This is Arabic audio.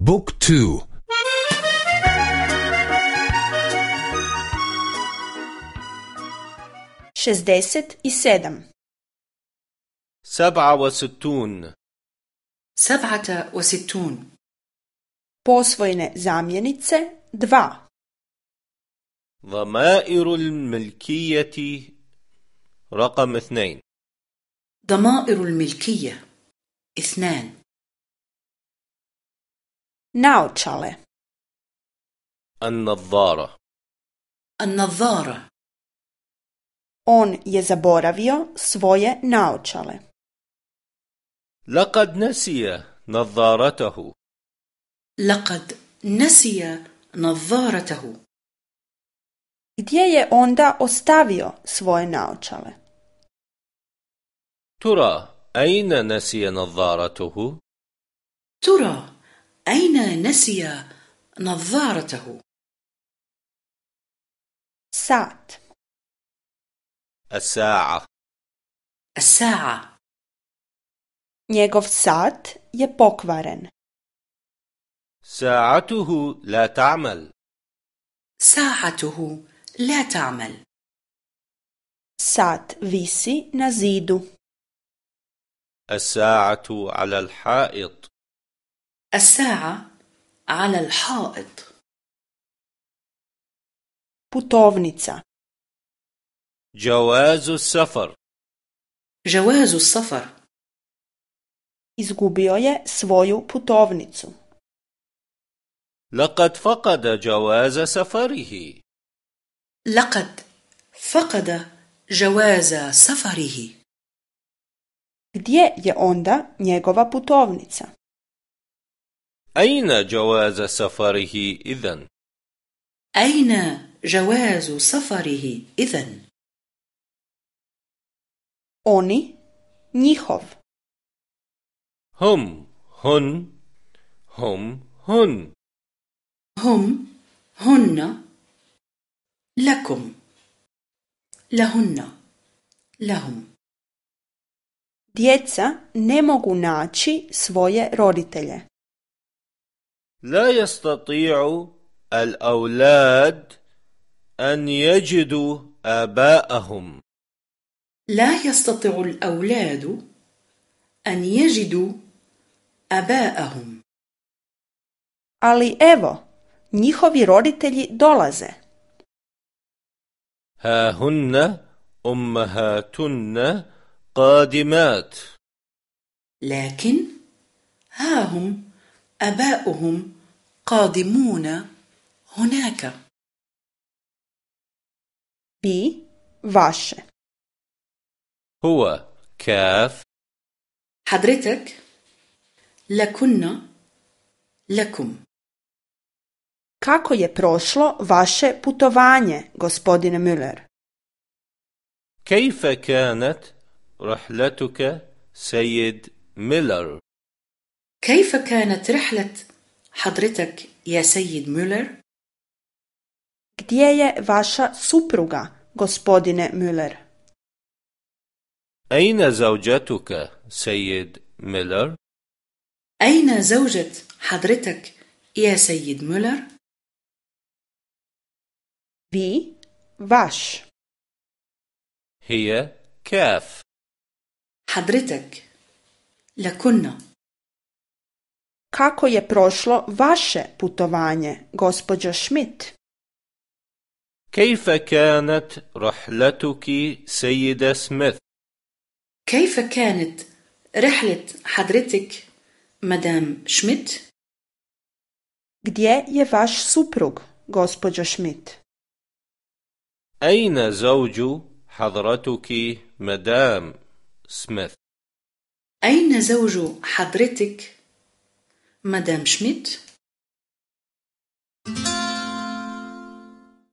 بوك تو. شزدست sedam. سبعة وستون. سبعة وستون. Posvojne zamjenice dva. ضمائر الملكية رقم اثنين. ضمائر الملكية اثنان. Naočale النظارة النظارة on je zaboravio svoje naočale لقد نسي نظارته لقد نسي نظارته gdje je onda ostavio svoje naočale ترى أين نسي نظارته؟ ترى أين نسي نظارته؟ sat الساعة. الساعة. njegov sat je pokvaren ساعته لا تعمل. ساعته لا تعمل. sat visi na zidu الساعة على الحائط. الساعة على الحائط. Putovnica. جواز السفر. جواز السفر. Izgubio je svoju putovnicu. لقد فقد جواز سفره. لقد فقد جواز سفره. Gdje je onda njegova putovnica? أين جواز سفره إذن؟ أين جواز سفره إذن؟ oni njihov. هم هن هم هن. هم هن لكم. لهن لهم. Djeca ne mogu naći svoje roditelje. لا يستطيع الأولاد أن يجدوا آباءهم. لا يستطيع الأولاد أن يجدوا أباءهم. Ali evo njihovi roditelji dolaze. ها هن أمهاتن قادمات. لكن ها هم أباؤهم قادمون هناك. bi vaše هو كاف. حضرتك لكن لكم. Kako je prošlo vaše putovanje gospodine Müller? كيف كانت رحلتك سيد ميلر؟ كيف كانت رحلة حضرتك يا سيد ميلر؟ gdje je vaša supruga gospodine Müller أين زوجتك سيد ميلر أين زوجة حضرتك يا سيد ميلر؟ vi vaš هي كاف حضرتك لكن kako je prošlo vaše putovanje gospođo Schmidt? كيف كانت رحلتك سيدة سميث؟ كيف كانت رحلة حضرتك مدام شميت؟ gdje je vaš suprug gospođo Schmidt? أين زوج حضرتك مدام سميث أين زوج حضرتك مدام شميت؟